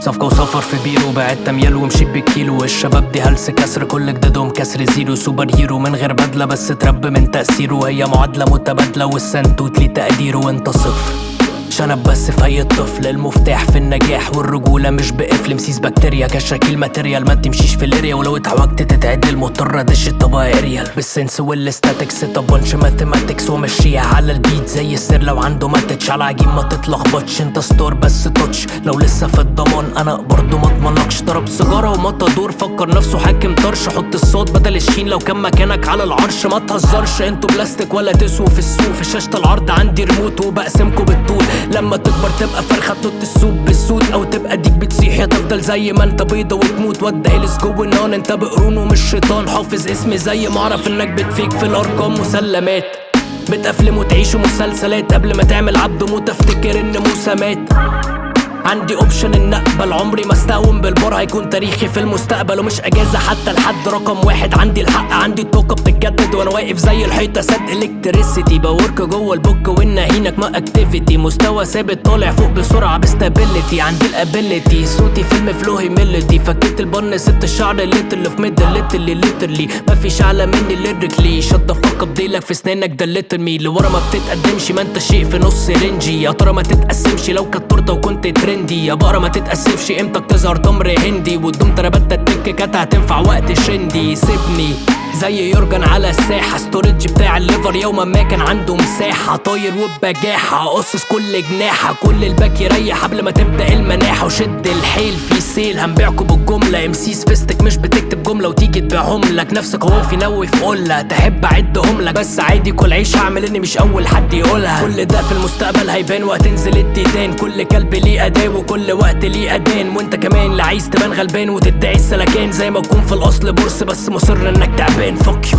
صفقة وسفر في بيرو بعت تميال ومشيت بالكيلو. الشباب دي هلس كسر كل جدادهم كسر. زيرو سوبر هيرو من غير بدلة بس ترب من تأثيره. هي معادلة متبادلة والسنتوت ليه تقديره. وانت صفر. شنب بس في أي طفل المفتاح في النجاح والرجولة مش بقفل. مسيس بكتيريا كشاكيل ماتيريال ما تمشيش في الاريا ولو اتعوجت تتعدل مضطر دش الطبقه اريال بالسنس والستاتكس طبنش ماثيماتكس ومشيها على البيت زي السر. لو عنده ماتتش على عجين ما تتلخبطش. انت ستور بس توتش لو لسه في الضمان أنا برضو ما اضمنكش ضرب سيجارة وما تدور فكر نفسه حاكم طرش. حط الصوت بدل الشين. لو كان مكانك على العرش ما تهزرش. أنتوا بلاستيك ولا تسووا في السوق. في شاشة العرض عندي ريموت وبقسمكوا بالطول. لما تكبر تبقى فرخة تنط السوق بالسود أو تبقى ديك بتصيح يا تفضل زي ما أنت بيضة وتموت. وات هيلز جو النون أنت بقرون ومش شيطان. حافظ اسمي زي ما أعرف إنك بتفيك في الأرقام. مسلمات بتأفلم وتعيشوا مسلسلات قبل ما تعمل عبد موت. أفتكر إن موسى مات. عندي اوبشن ان أقبل. عمري ما استقوم بالبار هيكون تاريخي في المستقبل. ومش أجازة حتى لحد رقم واحد. عندي الحق عندي الطاقة بتتجدد وأنا واقف زي الحيطة. سد الكتريسيتي بورك جوه البوك والنهينك ما اكتيفيتي مستوى ثابت طالع فوق بسرعة بستابيليتي عندي الابيليتي صوتي فيلم فلو هيميليتي فكيت البن ست الشعر الليت اللي في ميد الليتلي ليترلي مفيش أعلى مني ليريكلي شد فك بديلك في سنانك الليتل مي لورا ما بتتقدمش ما انت شيء في نص رينجي يا ترى ما تتقسمش؟ لو كانت تورته وكنت ترندي يا بقرة ما تتأسفش إمتى تظهر تمر هندي. والدوم تربت التك كانت هتنفع وقت شندي. سيبني زي يورجن على الساحة. ستورج بتاع الليفر يوما ما كان عنده مساحة. طاير وبجاحة قصص كل جناحة. كل الباك يريح قبل ما تبدأ المناحة. وشد الحيل في سيل هنبيعكوا بالجملة. امسيس فيستك مش بتكتب جملة وتيجي تبيعهم لك نفسك هو في نوي في قلة. تحب اعدهم لك بس عادي كل عيش هعمل إني مش أول حد يقولها. كل ده في المستقبل هيبان وهتنزل الديدان كل كلب ليه أداة وكل وقت ليه اذان وأنت كمان اللي عايز تبان غلبان وتدعي السلكان. زي ما تكون في الأصل بورس بس مصر إنك تعبان. يو